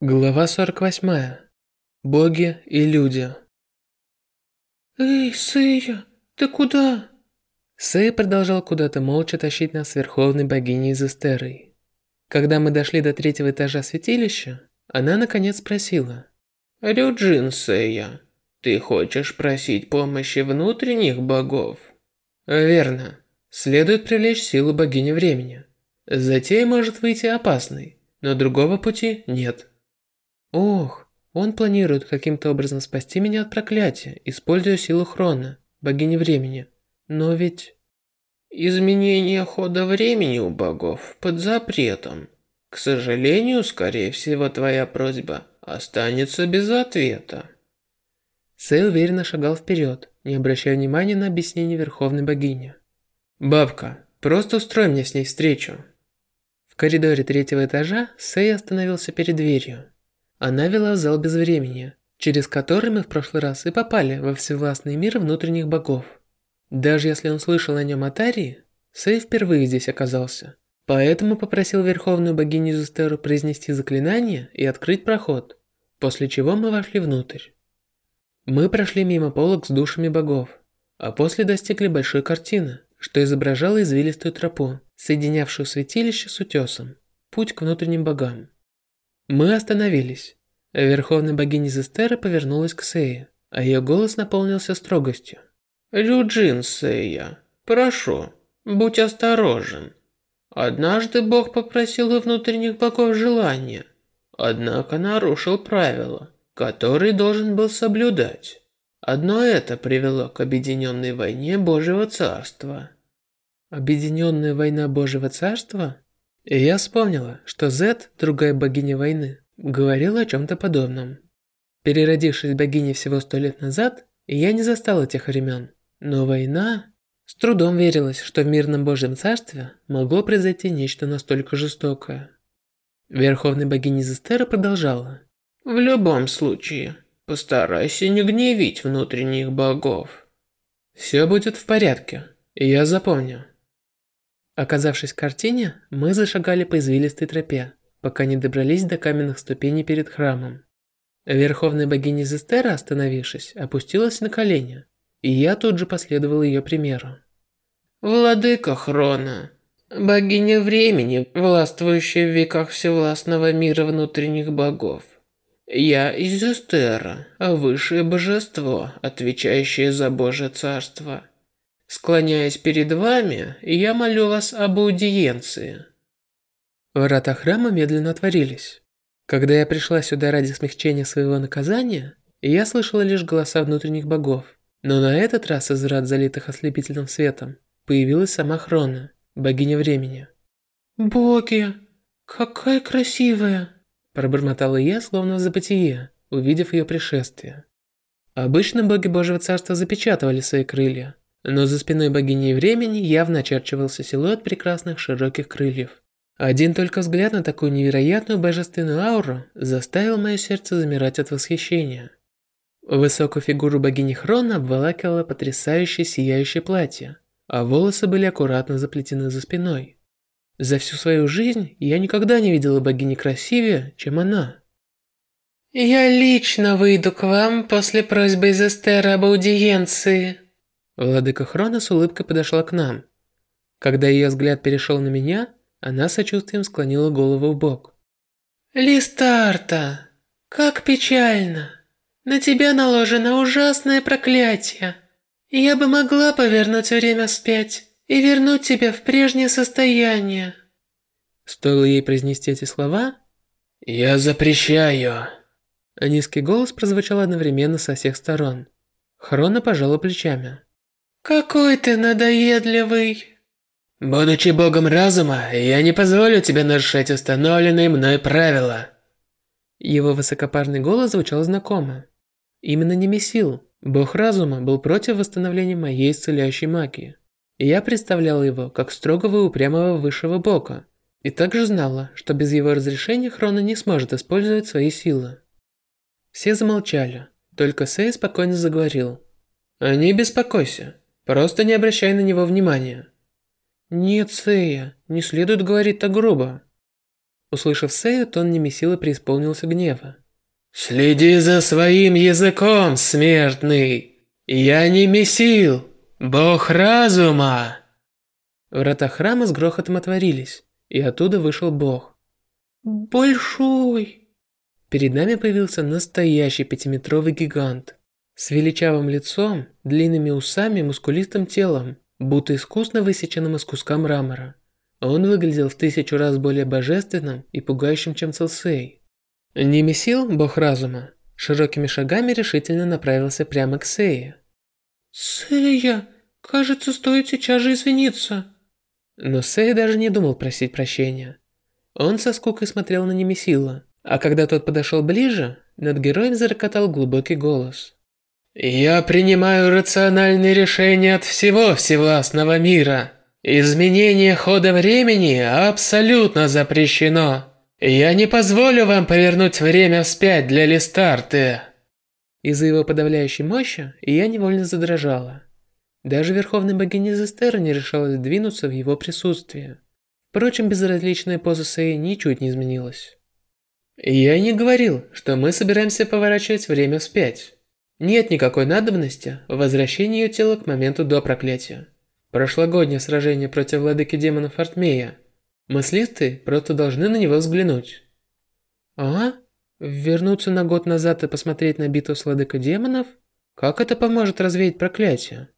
Глава 48. Боги и люди. «Эй, Сэя, ты куда?» Сэй продолжал куда-то молча тащить нас с верховной богиней из Эстерой. Когда мы дошли до третьего этажа святилища, она наконец спросила. «Рюджин, Сэя, ты хочешь просить помощи внутренних богов?» «Верно. Следует привлечь силу богини времени. Затея может выйти опасной, но другого пути нет». Ох, он планирует каким-то образом спасти меня от проклятия, используя силу Хрона, богини времени. Но ведь... Изменение хода времени у богов под запретом. К сожалению, скорее всего, твоя просьба останется без ответа. Сэй уверенно шагал вперед, не обращая внимания на объяснение Верховной Богини. «Бабка, просто устрой мне с ней встречу». В коридоре третьего этажа Сэй остановился перед дверью. Она вела зал без времени, через который мы в прошлый раз и попали во всевластный мир внутренних богов. Даже если он слышал о нем от Арии, Сэй впервые здесь оказался. Поэтому попросил Верховную Богиню Зустеру произнести заклинание и открыть проход, после чего мы вошли внутрь. Мы прошли мимо полок с душами богов, а после достигли большой картины, что изображала извилистую тропу, соединявшую святилище с утесом, путь к внутренним богам. Мы остановились. Верховная богиня Зестера повернулась к Сее, а ее голос наполнился строгостью. «Рюджин, Сея, прошу, будь осторожен. Однажды Бог попросил у внутренних богов желания, однако нарушил правила, которые должен был соблюдать. Одно это привело к объединенной войне Божьего Царства». «Объединенная война Божьего Царства?» Я вспомнила, что Зет, другая богиня войны, говорила о чем-то подобном. Переродившись богиней всего сто лет назад, я не застала тех времен. Но война... С трудом верилось, что в мирном Божьем Царстве могло произойти нечто настолько жестокое. Верховная богиня Зестера продолжала. «В любом случае, постарайся не гневить внутренних богов». «Все будет в порядке, я запомню». Оказавшись в картине, мы зашагали по извилистой тропе, пока не добрались до каменных ступеней перед храмом. Верховная богиня Зестера, остановившись, опустилась на колени, и я тут же последовал ее примеру. «Владыка Хрона, богиня времени, властвующая в веках всевластного мира внутренних богов. Я из Зестера, высшее божество, отвечающее за Божье царство». Склоняясь перед вами, я молю вас об аудиенции. Врата храма медленно отворились. Когда я пришла сюда ради смягчения своего наказания, я слышала лишь голоса внутренних богов. Но на этот раз из врат, залитых ослепительным светом, появилась сама Хрона, богиня времени. «Боги, какая красивая!» Пробормотала я, словно в забытие, увидев ее пришествие. Обычно боги Божьего Царства запечатывали свои крылья, но за спиной богини времени явно очерчивался силуэт прекрасных широких крыльев. Один только взгляд на такую невероятную божественную ауру заставил мое сердце замирать от восхищения. Высокую фигуру богини Хрона обволакивало потрясающее сияющее платье, а волосы были аккуратно заплетены за спиной. За всю свою жизнь я никогда не видела богини красивее, чем она. «Я лично выйду к вам после просьбы из Эстера об аудиенции», Владыка Хрона с улыбкой подошла к нам. Когда ее взгляд перешел на меня, она сочувствием склонила голову в бок. «Листарта, как печально. На тебя наложено ужасное проклятие. Я бы могла повернуть время вспять и вернуть тебя в прежнее состояние». Стоило ей произнести эти слова, «Я запрещаю». А низкий голос прозвучал одновременно со всех сторон. Хрона пожала плечами. Какой ты надоедливый. Будучи богом разума, я не позволю тебе нарушать установленные мной правила. Его высокопарный голос звучал знакомо. Именно Немесил, бог разума, был против восстановления моей исцеляющей магии. Я представляла его как строгого и упрямого высшего бога, и также знала, что без его разрешения Хрона не сможет использовать свои силы. Все замолчали, только Сэй спокойно заговорил. «Не беспокойся, Просто не обращай на него внимания. Нет, Сэя, не следует говорить так грубо. Услышав Сею, тон Немесила преисполнился гнева. «Следи за своим языком, смертный! Я не Месил, бог разума!» Врата храма с грохотом отворились, и оттуда вышел бог. «Большой!» Перед нами появился настоящий пятиметровый гигант. С величавым лицом, длинными усами и мускулистым телом, будто искусно высеченным из куска мрамора. Он выглядел в тысячу раз более божественным и пугающим, чем Целсей. Немесил, бог разума, широкими шагами решительно направился прямо к Сее. «Сэя, кажется, стоит сейчас же извиниться». Но Сей даже не думал просить прощения. Он со скукой смотрел на Немесила, а когда тот подошел ближе, над героем зарокотал глубокий голос. «Я принимаю рациональные решения от всего всевластного мира. Изменение хода времени абсолютно запрещено. Я не позволю вам повернуть время вспять для Листарты». Из-за его подавляющей мощи я невольно задрожала. Даже верховная богиня Зестера не решалась двинуться в его присутствии. Впрочем, безразличная поза Сэй ничуть не изменилась. Я не говорил, что мы собираемся поворачивать время вспять. Нет никакой надобности в возвращении ее тела к моменту до проклятия. Прошлогоднее сражение против владыки демонов Артмея. Мыслисты просто должны на него взглянуть. А? Вернуться на год назад и посмотреть на битву с владыкой демонов? Как это поможет развеять проклятие?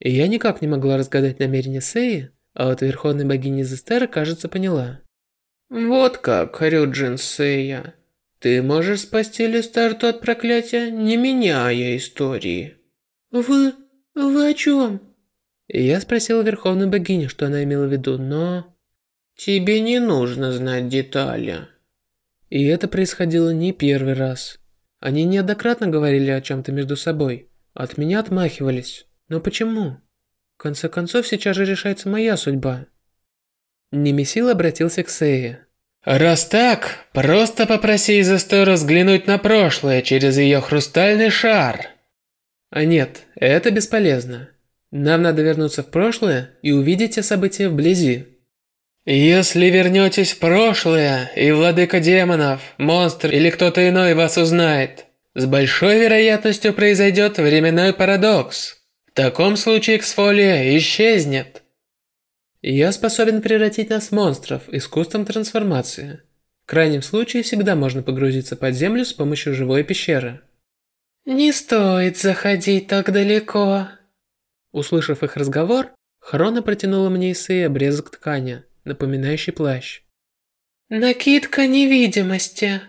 И я никак не могла разгадать намерения Сеи, а вот верховной богиня Зестера, кажется, поняла. Вот как, Рюджин Сея. Ты можешь спасти Листарту от проклятия, не меняя истории. Вы... вы о чем? Я спросила верховную богиню, что она имела в виду, но... Тебе не нужно знать детали. И это происходило не первый раз. Они неоднократно говорили о чем-то между собой. От меня отмахивались. Но почему? В конце концов, сейчас же решается моя судьба. Немесил обратился к Сее. «Раз так, просто попроси Изестеру взглянуть на прошлое через ее хрустальный шар». А нет, это бесполезно. Нам надо вернуться в прошлое и увидеть те события вблизи. Если вернетесь в прошлое, и владыка демонов, монстр или кто-то иной вас узнает, с большой вероятностью произойдет временной парадокс. В таком случае эксфолия исчезнет. Я способен превратить нас в монстров искусством трансформации. В крайнем случае всегда можно погрузиться под землю с помощью живой пещеры. Не стоит заходить так далеко. Услышав их разговор, Хрона протянула мне Исеи обрезок ткани, напоминающий плащ. Накидка невидимости.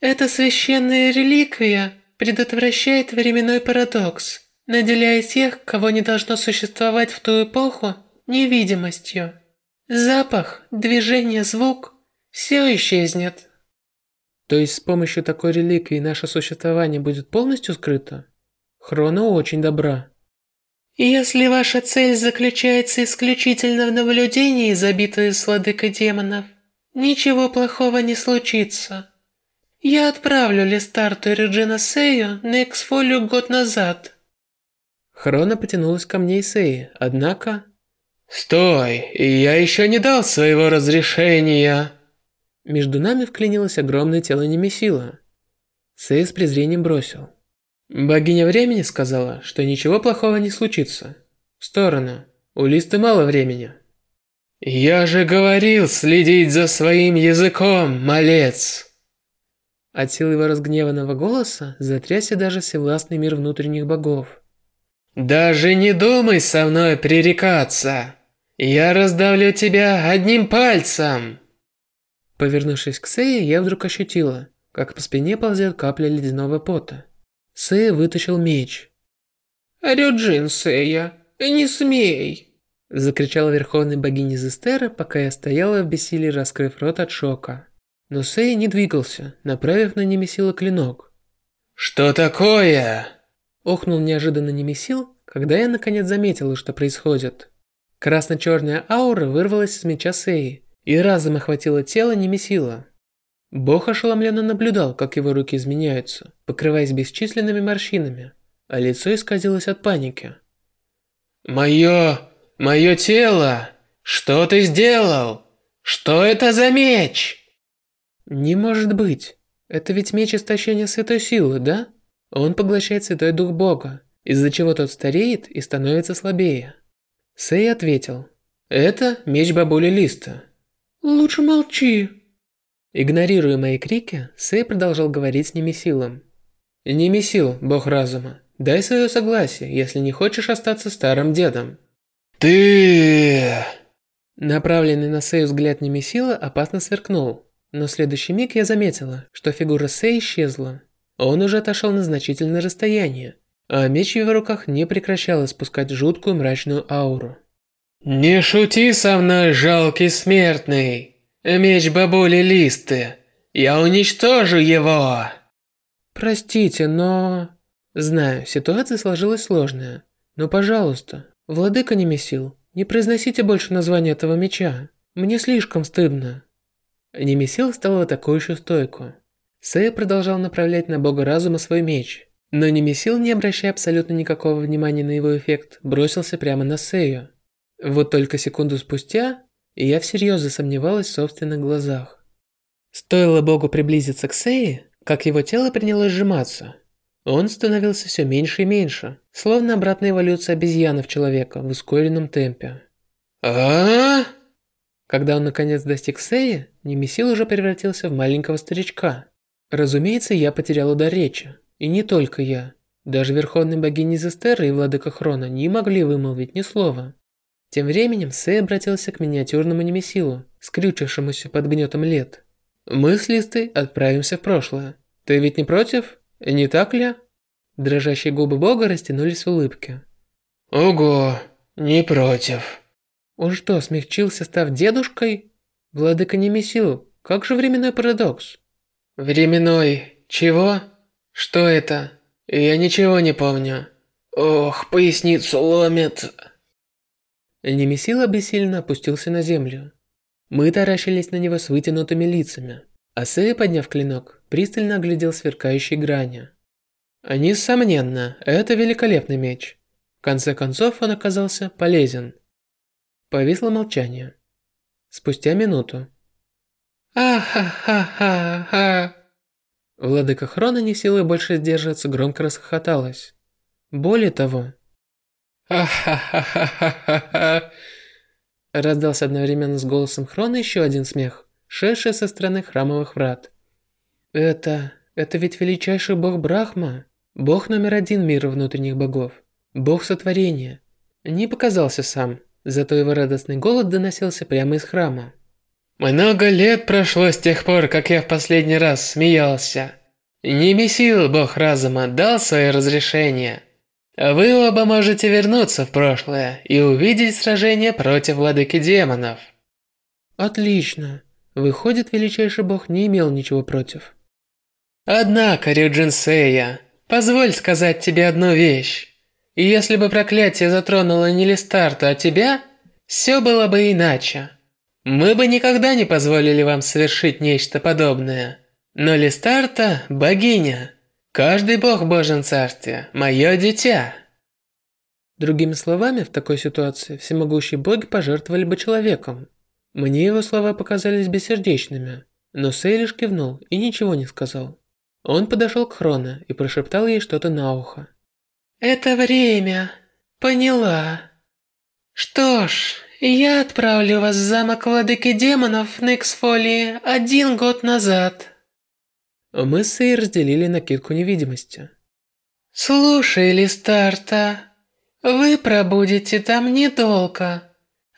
Эта священная реликвия предотвращает временной парадокс, наделяя тех, кого не должно существовать в ту эпоху, невидимостью. Запах, движение, звук – все исчезнет. То есть с помощью такой реликвии наше существование будет полностью скрыто? Хрона очень добра. Если ваша цель заключается исключительно в наблюдении за битвой с владыкой демонов, ничего плохого не случится. Я отправлю Листарту и Реджина Сею на эксфолию год назад. Хрона потянулась ко мне и Сеи, однако... «Стой! Я еще не дал своего разрешения!» Между нами вклинилось огромное тело Немесила. Сэй с презрением бросил. Богиня времени сказала, что ничего плохого не случится. В сторону. У Листы мало времени. «Я же говорил следить за своим языком, малец!» От силы его разгневанного голоса затрясся даже всевластный мир внутренних богов. «Даже не думай со мной пререкаться! Я раздавлю тебя одним пальцем!» Повернувшись к Сее, я вдруг ощутила, как по спине ползет капля ледяного пота. Сея вытащил меч. «Рюджин, Сея, не смей!» Закричала верховная богиня Зестера, пока я стояла в бессилии, раскрыв рот от шока. Но Сея не двигался, направив на Немесила клинок. «Что такое?» Охнул неожиданно Немесил, когда я наконец заметила, что происходит. Красно-черная аура вырвалась из меча Сеи и разом охватила тело Немесила. Бог ошеломленно наблюдал, как его руки изменяются, покрываясь бесчисленными морщинами, а лицо исказилось от паники. «Мое... мое тело! Что ты сделал? Что это за меч?» Не может быть. Это ведь меч истощения святой силы, да? Он поглощает святой дух бога, из-за чего тот стареет и становится слабее. Сэй ответил. Это меч бабули Листа. Лучше молчи. Игнорируя мои крики, Сэй продолжал говорить с Немесилом. Немесил, бог разума, дай свое согласие, если не хочешь остаться старым дедом. Ты... Направленный на Сэй взгляд Немесила опасно сверкнул, но в следующий миг я заметила, что фигура Сэй исчезла. Он уже отошел на значительное расстояние, а меч в его руках не прекращал испускать жуткую мрачную ауру. «Не шути со мной, жалкий смертный! Меч бабули Листы! Я уничтожу его!» «Простите, но...» Знаю, ситуация сложилась сложная, но, пожалуйста, владыка Немесил, не произносите больше название этого меча. Мне слишком стыдно. Немесил стал в атакующую стойку. Сэй продолжал направлять на бога разума свой меч, но Немесил, не обращая абсолютно никакого внимания на его эффект, бросился прямо на Сэю. Вот только секунду спустя, я всерьез засомневалась в собственных глазах. Стоило богу приблизиться к Сее, как его тело принялось сжиматься. Он становился все меньше и меньше, словно обратная эволюция обезьяны в человека в ускоренном темпе. а Когда он наконец достиг Сеи, Немесил уже превратился в маленького старичка. Разумеется, я потерял удар речи. И не только я. Даже верховные богини Зестера и владыка Хрона не могли вымолвить ни слова. Тем временем Сэй обратился к миниатюрному Немесилу, скрючившемуся под гнетом лет. «Мы с Листой отправимся в прошлое. Ты ведь не против? Не так ли?» Дрожащие губы бога растянулись в улыбке. Ого, не против. Он что, смягчился, став дедушкой? Владыка Немесил, как же временной парадокс? Временной... чего? Что это? Я ничего не помню. Ох, поясницу ломит. Немесил обессиленно опустился на землю. Мы таращились на него с вытянутыми лицами. А Сэй, подняв клинок, пристально оглядел сверкающие грани. Несомненно, это великолепный меч. В конце концов, он оказался полезен. Повисло молчание. Спустя минуту. «А-ха-ха-ха-ха!» Владыка Хрона не силой больше сдерживаться громко расхохоталась. Более того... «А-ха-ха-ха-ха-ха!» Раздался одновременно с голосом Хрона еще один смех, шедший со стороны храмовых врат. «Это... это ведь величайший бог Брахма, бог номер один мира внутренних богов, бог сотворения». Не показался сам, зато его радостный голос доносился прямо из храма. Много лет прошло с тех пор, как я в последний раз смеялся. Не месил бог разума дал свое разрешение. Вы оба можете вернуться в прошлое и увидеть сражение против владыки демонов. Отлично. Выходит, величайший бог не имел ничего против. Однако, Рюджин Сэя, позволь сказать тебе одну вещь. Если бы проклятие затронуло не Листарту, а тебя, все было бы иначе. Мы бы никогда не позволили вам совершить нечто подобное. Но Листарта – богиня. Каждый бог в Божьем Царстве – мое дитя. Другими словами, в такой ситуации всемогущие боги пожертвовали бы человеком. Мне его слова показались бессердечными, но Сей лишь кивнул и ничего не сказал. Он подошел к Хроно и прошептал ей что-то на ухо. «Это время. Поняла. Что ж, я отправлю вас в замок владыки демонов на Эксфолии один год назад. Мы с Сей разделили накидку невидимости. Слушай, Листарта, вы пробудете там недолго.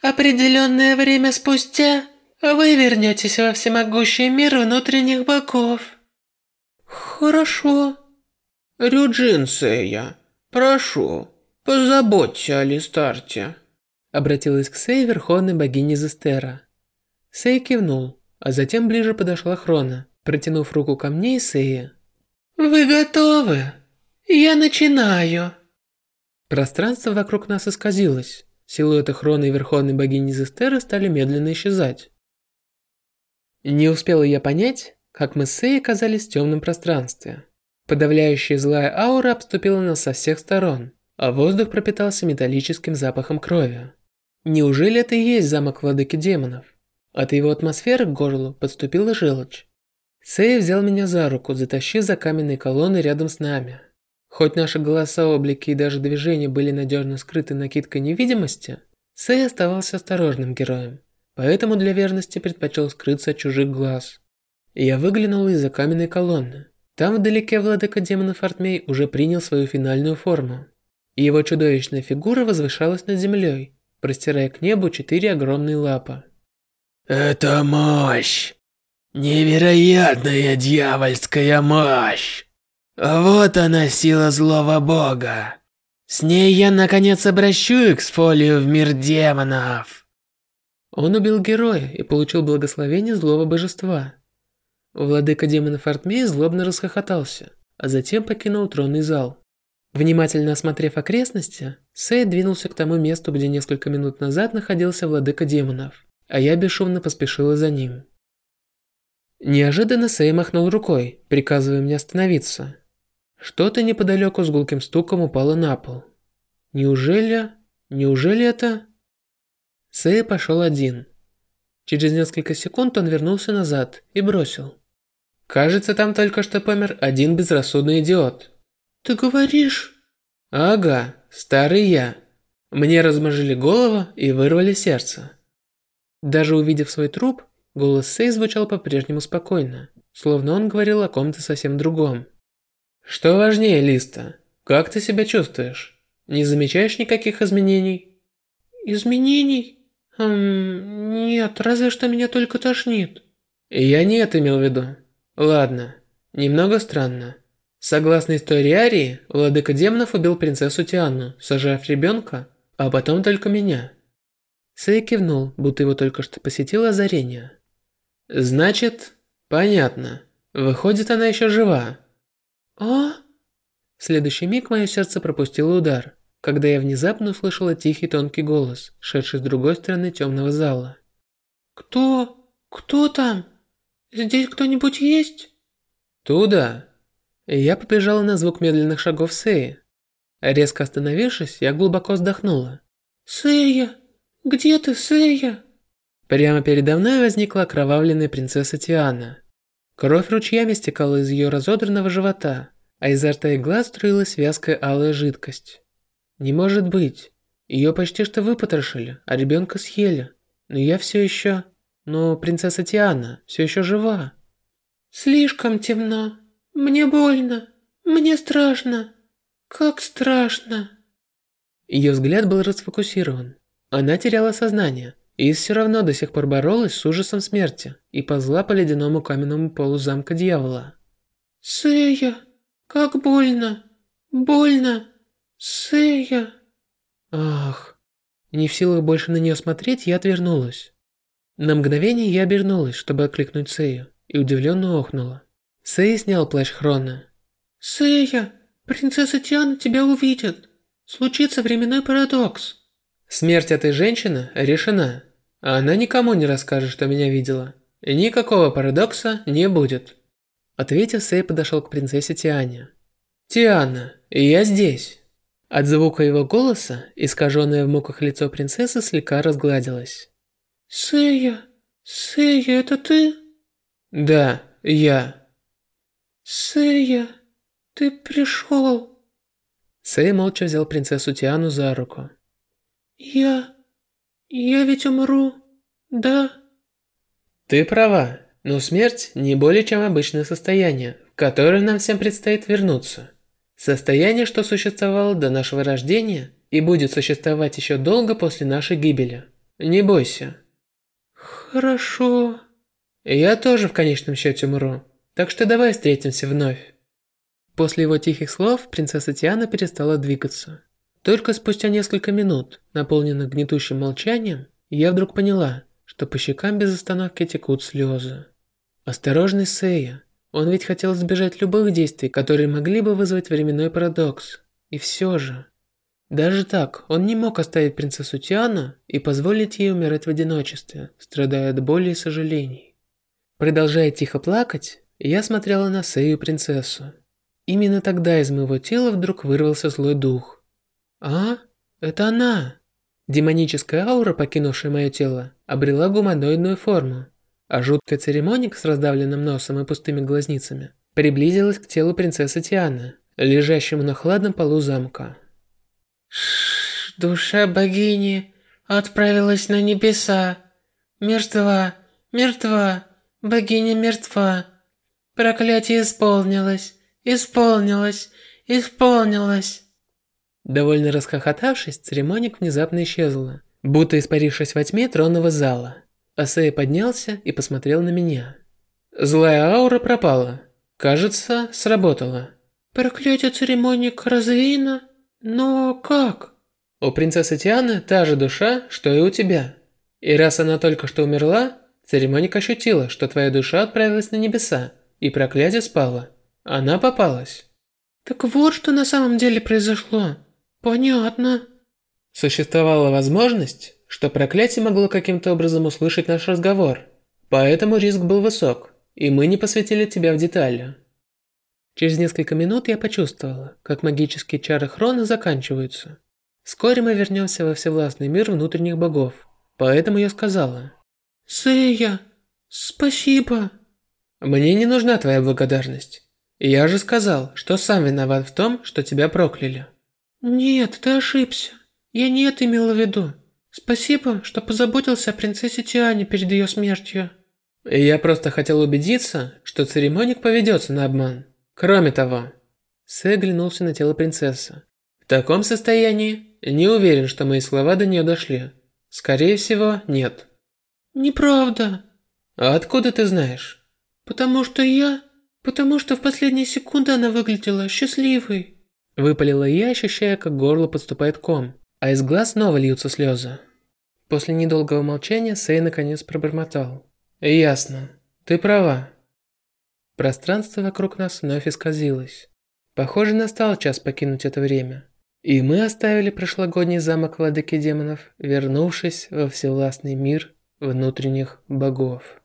Определенное время спустя вы вернетесь во всемогущий мир внутренних богов. Хорошо. Рюджин Сэя, прошу, позаботься о Листарте. Обратилась к Сей верховной богине Зестера. Сей кивнул, а затем ближе подошла Хрона, протянув руку ко мне и Сее. «Вы готовы? Я начинаю!» Пространство вокруг нас исказилось. Силуэты Хрона и верховной богини Зестера стали медленно исчезать. Не успела я понять, как мы с Сей оказались в темном пространстве. Подавляющая злая аура обступила нас со всех сторон, а воздух пропитался металлическим запахом крови. Неужели это и есть замок владыки демонов? От его атмосферы к горлу подступила желчь. Сэй взял меня за руку, затащив за каменные колонны рядом с нами. Хоть наши голоса, облики и даже движения были надежно скрыты накидкой невидимости, Сэй оставался осторожным героем, поэтому для верности предпочел скрыться от чужих глаз. Я выглянул из-за каменной колонны. Там вдалеке владыка демонов Артмей уже принял свою финальную форму. Его чудовищная фигура возвышалась над землей, простирая к небу четыре огромные лапы. «Это мощь! Невероятная дьявольская мощь! Вот она сила злого бога! С ней я наконец обращу эксфолию в мир демонов!» Он убил героя и получил благословение злого божества. Владыка демонов Артмей злобно расхохотался, а затем покинул тронный зал. Внимательно осмотрев окрестности, Сэй двинулся к тому месту, где несколько минут назад находился владыка демонов, а я бесшумно поспешила за ним. Неожиданно Сэй махнул рукой, приказывая мне остановиться. Что-то неподалеку с гулким стуком упало на пол. Неужели... Неужели это... Сэй пошел один. Через несколько секунд он вернулся назад и бросил. Кажется, там только что помер один безрассудный идиот. Ты говоришь? Ага, старый я. Мне размажили голову и вырвали сердце. Даже увидев свой труп, голос Сэй звучал по-прежнему спокойно, словно он говорил о ком-то совсем другом. Что важнее, Листа? Как ты себя чувствуешь? Не замечаешь никаких изменений? Изменений? Эм, нет, разве что меня только тошнит. Я не это имел в виду. Ладно, немного странно. Согласно истории Арии, владыка демонов убил принцессу Тианну, сажав ребенка, а потом только меня. Сэй кивнул, будто его только что посетило озарение. Значит, понятно. Выходит, она еще жива. А? В следующий миг мое сердце пропустило удар, когда я внезапно услышала тихий тонкий голос, шедший с другой стороны темного зала. Кто? Кто там? Здесь кто-нибудь есть? Туда. Я побежала на звук медленных шагов Сеи. Резко остановившись, я глубоко вздохнула. Сэя, где ты, Сэя? Прямо передо мной возникла окровавленная принцесса Тиана. Кровь ручьями стекала из ее разодранного живота, а изо рта и глаз струилась вязкая алая жидкость. Не может быть. Ее почти что выпотрошили, а ребенка съели. Но я все еще... Но принцесса Тиана все еще жива. Слишком темно. Мне больно. Мне страшно. Как страшно. Ее взгляд был расфокусирован. Она теряла сознание, и все равно до сих пор боролась с ужасом смерти и ползла по ледяному каменному полу замка дьявола. Сэя, как больно. Больно. Сэя. Ах. Не в силах больше на нее смотреть, я отвернулась. На мгновение я обернулась, чтобы окликнуть Сэю, и удивленно охнула. Сэй снял плащ Хрона. «Сэя, принцесса Тиана тебя увидит. Случится временной парадокс». Смерть этой женщины решена, она никому не расскажет, что меня видела. И никакого парадокса не будет. Ответив, Сэй подошел к принцессе Тиане. «Тиана, я здесь». От звука его голоса, искаженное в муках лицо принцессы слегка разгладилось. Сэя, Сэя, это ты? Да, я. Сэя, ты пришел. Сэй молча взял принцессу Тиану за руку. Я... я ведь умру, да? Ты права, но смерть не более чем обычное состояние, в которое нам всем предстоит вернуться. Состояние, что существовало до нашего рождения и будет существовать еще долго после нашей гибели. Не бойся. Хорошо. Я тоже в конечном счете умру, так что давай встретимся вновь. После его тихих слов принцесса Тиана перестала двигаться. Только спустя несколько минут, наполненных гнетущим молчанием, я вдруг поняла, что по щекам без остановки текут слезы. Осторожный Сея, он ведь хотел избежать любых действий, которые могли бы вызвать временной парадокс. И все же... Даже так, он не мог оставить принцессу Тиану и позволить ей умирать в одиночестве, страдая от боли и сожалений. Продолжая тихо плакать, я смотрела на Сею принцессу. Именно тогда из моего тела вдруг вырвался злой дух. А? Это она! Демоническая аура, покинувшая мое тело, обрела гуманоидную форму. а жуткая церемоник с раздавленным носом и пустыми глазницами приблизилась к телу принцессы Тианы, лежащему на хладном полу замка. Шш, душа богини отправилась на небеса. Мертва, мертва, богиня мертва. Проклятие исполнилось, исполнилось, исполнилось. Довольно расхохотавшись, церемоник внезапно исчезла, будто испарившись во тьме тронного зала. Асея поднялся и посмотрел на меня. Злая аура пропала. Кажется, сработала. Проклятие церемоник развеяно? Но как? У принцессы Тианы та же душа, что и у тебя. И раз она только что умерла, церемоник ощутила, что твоя душа отправилась на небеса, и проклятие спало. Она попалась. Так вот, что на самом деле произошло. Понятно. Существовала возможность, что проклятие могло каким-то образом услышать наш разговор. Поэтому риск был высок, и мы не посвятили тебя в детали. Через несколько минут я почувствовала, как магические чары Хрона заканчиваются. Вскоре мы вернемся во всевластный мир внутренних богов. Поэтому я сказала. Сэя, спасибо. Мне не нужна твоя благодарность. Я же сказал, что сам виноват в том, что тебя прокляли. Нет, ты ошибся. Я не это имела в виду. Спасибо, что позаботился о принцессе Тиане перед ее смертью. Я просто хотел убедиться, что церемоник поведется на обман. Кроме того, Сэ оглянулся на тело принцессы. В таком состоянии не уверен, что мои слова до нее дошли. Скорее всего, нет. Неправда. А откуда ты знаешь? Потому что я... Потому что в последние секунды она выглядела счастливой. Выпалила я, ощущая, как горло подступает ком, а из глаз снова льются слезы. После недолгого молчания Сэй наконец пробормотал. «Ясно. Ты права. Пространство вокруг нас вновь исказилось. Похоже, настал час покинуть это время. И мы оставили прошлогодний замок владыки демонов, вернувшись во всевластный мир внутренних богов.